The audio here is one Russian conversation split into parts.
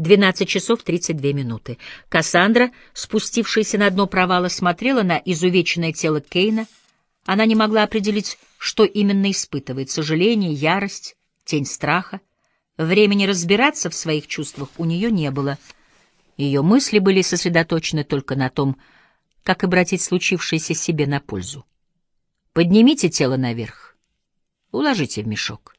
12 часов 32 минуты. Кассандра, спустившаяся на дно провала, смотрела на изувеченное тело Кейна. Она не могла определить, что именно испытывает — сожаление, ярость, тень страха. Времени разбираться в своих чувствах у нее не было. Ее мысли были сосредоточены только на том, как обратить случившееся себе на пользу. «Поднимите тело наверх, уложите в мешок».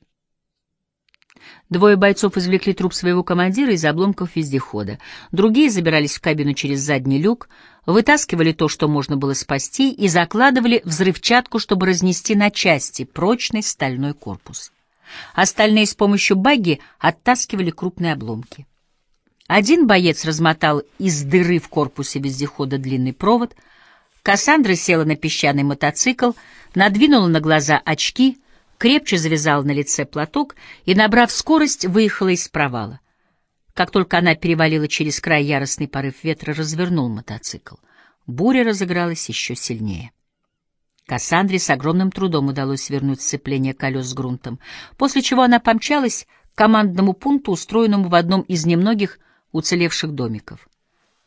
Двое бойцов извлекли труп своего командира из обломков вездехода. Другие забирались в кабину через задний люк, вытаскивали то, что можно было спасти, и закладывали взрывчатку, чтобы разнести на части прочный стальной корпус. Остальные с помощью багги оттаскивали крупные обломки. Один боец размотал из дыры в корпусе вездехода длинный провод. Кассандра села на песчаный мотоцикл, надвинула на глаза очки — крепче завязала на лице платок и, набрав скорость, выехала из провала. Как только она перевалила через край яростный порыв ветра, развернул мотоцикл. Буря разыгралась еще сильнее. Кассандре с огромным трудом удалось свернуть сцепление колес с грунтом, после чего она помчалась к командному пункту, устроенному в одном из немногих уцелевших домиков.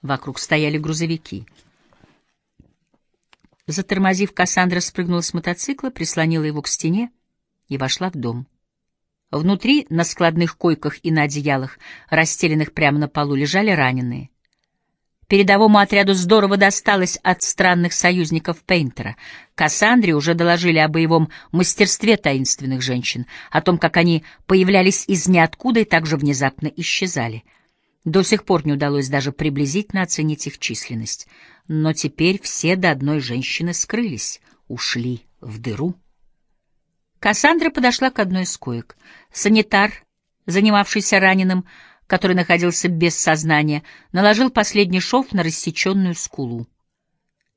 Вокруг стояли грузовики. Затормозив, Кассандра спрыгнула с мотоцикла, прислонила его к стене, и вошла в дом. Внутри, на складных койках и на одеялах, расстеленных прямо на полу, лежали раненые. Передовому отряду здорово досталось от странных союзников Пейнтера. Кассандре уже доложили о боевом мастерстве таинственных женщин, о том, как они появлялись из ниоткуда и также внезапно исчезали. До сих пор не удалось даже приблизительно оценить их численность. Но теперь все до одной женщины скрылись, ушли в дыру. Кассандра подошла к одной из коек. Санитар, занимавшийся раненым, который находился без сознания, наложил последний шов на рассеченную скулу.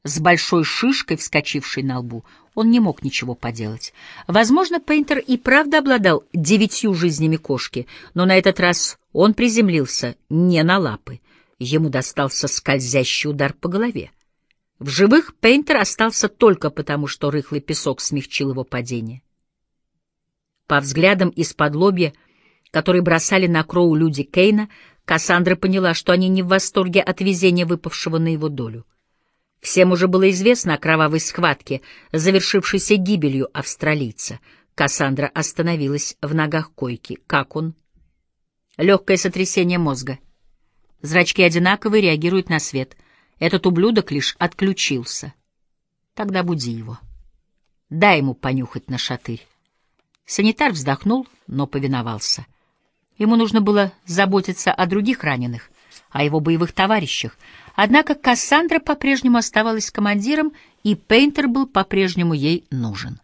С большой шишкой, вскочившей на лбу, он не мог ничего поделать. Возможно, Пейнтер и правда обладал девятью жизнями кошки, но на этот раз он приземлился не на лапы. Ему достался скользящий удар по голове. В живых Пейнтер остался только потому, что рыхлый песок смягчил его падение. По взглядам из-под лобья, которые бросали на Кроу люди Кейна, Кассандра поняла, что они не в восторге от везения, выпавшего на его долю. Всем уже было известно о кровавой схватке, завершившейся гибелью австралийца. Кассандра остановилась в ногах койки. Как он? Легкое сотрясение мозга. Зрачки одинаковые, реагируют на свет. Этот ублюдок лишь отключился. Тогда буди его. Дай ему понюхать на шатырь. Санитар вздохнул, но повиновался. Ему нужно было заботиться о других раненых, о его боевых товарищах. Однако Кассандра по-прежнему оставалась командиром, и Пейнтер был по-прежнему ей нужен.